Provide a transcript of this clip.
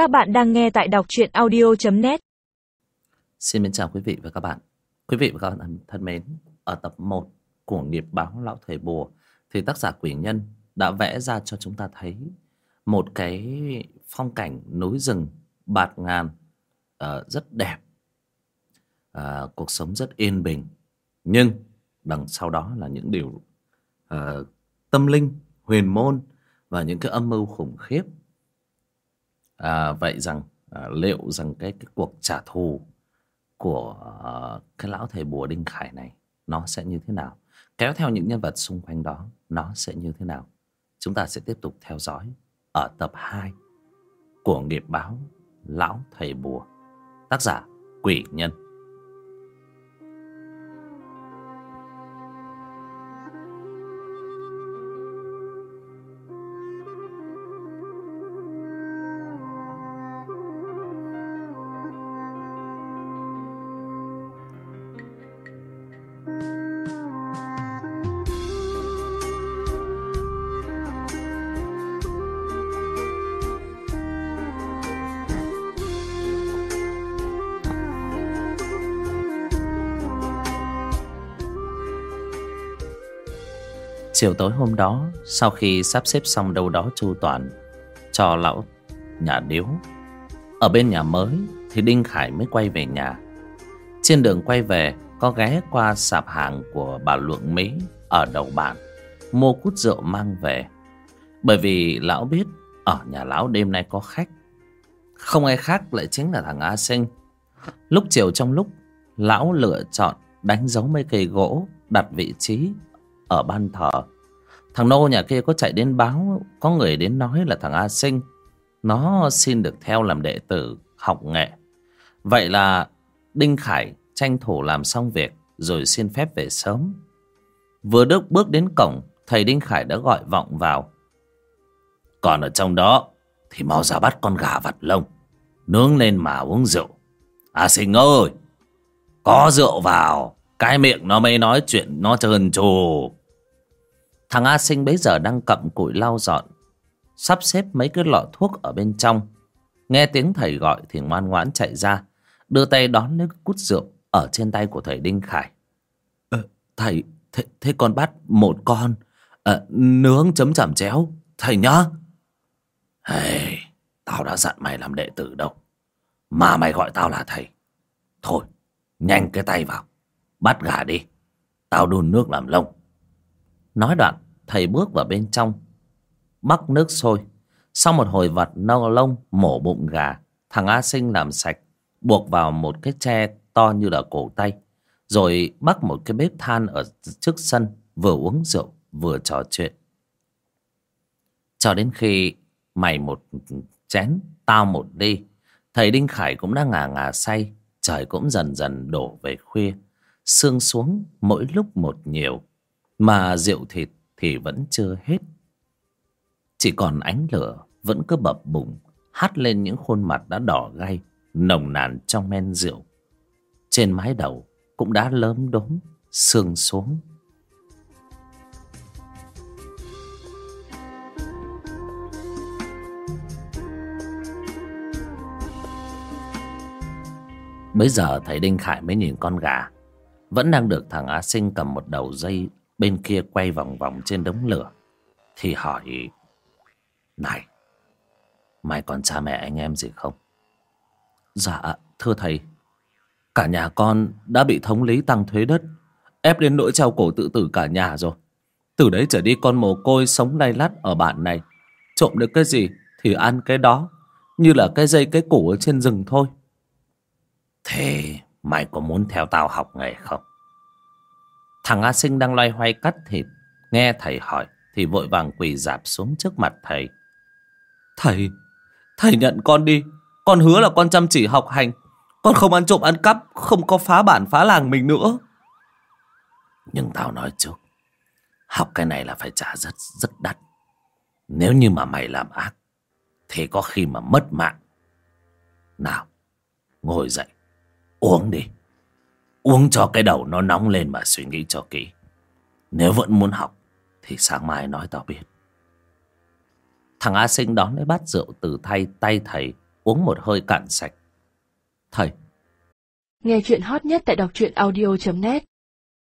Các bạn đang nghe tại đọc truyện audio.net Xin mến chào quý vị và các bạn. Quý vị và các bạn thân mến, ở tập 1 của nghiệp báo Lão Thầy Bùa thì tác giả Quỷ Nhân đã vẽ ra cho chúng ta thấy một cái phong cảnh núi rừng bạt ngàn uh, rất đẹp. Uh, cuộc sống rất yên bình. Nhưng đằng sau đó là những điều uh, tâm linh, huyền môn và những cái âm mưu khủng khiếp à, vậy rằng à, liệu rằng cái, cái cuộc trả thù của à, cái lão thầy bùa đinh khải này nó sẽ như thế nào? Kéo theo những nhân vật xung quanh đó nó sẽ như thế nào? Chúng ta sẽ tiếp tục theo dõi ở tập 2 của nghiệp báo lão thầy bùa. Tác giả quỷ nhân. Chiều tối hôm đó, Sau khi sắp xếp xong đâu đó chu toàn Cho lão nhà điếu, Ở bên nhà mới Thì Đinh Khải mới quay về nhà. Trên đường quay về, Có ghé qua sạp hàng của bà Lượng Mỹ Ở đầu bản Mua cút rượu mang về. Bởi vì lão biết, Ở nhà lão đêm nay có khách. Không ai khác lại chính là thằng A Sinh. Lúc chiều trong lúc, Lão lựa chọn đánh dấu mấy cây gỗ Đặt vị trí ở ban thờ. Thằng nô nhà kia có chạy đến báo, có người đến nói là thằng a sinh. Nó xin được theo làm đệ tử học nghệ. Vậy là đinh khải tranh thủ làm xong việc rồi xin phép về sớm. Vừa đức bước đến cổng, thầy đinh khải đã gọi vọng vào. Còn ở trong đó thì mau ra bắt con gà vặt lông, nướng lên mà uống rượu. A sinh ơi, có rượu vào, cái miệng nó mới nói chuyện nó trơn tru. Thằng A Sinh bấy giờ đang cặm cụi lau dọn Sắp xếp mấy cái lọ thuốc ở bên trong. Nghe tiếng thầy gọi thì ngoan ngoãn chạy ra Đưa tay đón lấy cút rượu Ở trên tay của thầy Đinh Khải. Ờ, Thầy thế, thế con bắt một con. À, Nướng chấm chẩm chéo Thầy nhá. Hey, Tao đã dặn mày làm đệ tử đâu. Mà mày gọi tao là thầy. Thôi nhanh cái tay vào Bắt gà đi. Tao đun nước làm lông. Nói đoạn, thầy bước vào bên trong. Bắc nước sôi. Sau một hồi vật nâu lông, mổ bụng gà, Thằng A Sinh làm sạch, Buộc vào một cái tre to như là cổ tay, Rồi bắt một cái bếp than ở trước sân, Vừa uống rượu, vừa trò chuyện. Cho đến khi mày một chén, Tao một ly Thầy Đinh Khải cũng đang ngà ngà say, Trời cũng dần dần đổ về khuya. Sương xuống mỗi lúc một nhiều mà rượu thịt thì vẫn chưa hết. Chỉ còn ánh lửa vẫn cứ bập bùng, Hắt lên những khuôn mặt đã đỏ gay, Nồng nàn trong men rượu. Trên mái đầu cũng đã lớn đốm, Sương xuống. Bây giờ thầy Đinh Khải mới nhìn con gà. Vẫn đang được thằng Á Sinh cầm một đầu dây bên kia quay vòng vòng trên đống lửa. Thì hỏi, này, mày còn cha mẹ anh em gì không? Dạ thưa thầy, cả nhà con đã bị thống lý tăng thuế đất, ép đến nỗi treo cổ tự tử cả nhà rồi. Từ đấy trở đi con mồ côi sống lay lắt ở bản này. Trộm được cái gì thì ăn cái đó, như là cái dây cái củ ở trên rừng thôi. Thế mày có muốn theo tao học nghề không? Thằng A Sinh đang loay hoay cắt thịt. Nghe thầy hỏi Thì vội vàng quỳ dạp xuống trước mặt thầy. Thầy Thầy nhận con đi. Con hứa là con chăm chỉ học hành. Con không ăn trộm ăn cắp Không có phá bản phá làng mình nữa. Nhưng tao nói trước Học cái này là phải trả rất rất đắt. Nếu như mà mày làm ác Thì có khi mà mất mạng. Nào Ngồi dậy Uống đi Uống cho cái đầu nó nóng lên mà suy nghĩ cho kỹ. Nếu vẫn muốn học, Thì sáng mai nói tao biết. Thằng A Sinh đón lấy bát rượu từ thay tay thầy, uống một hơi cạn sạch. Thầy. Nghe chuyện hot nhất tại đọc truyện audio.net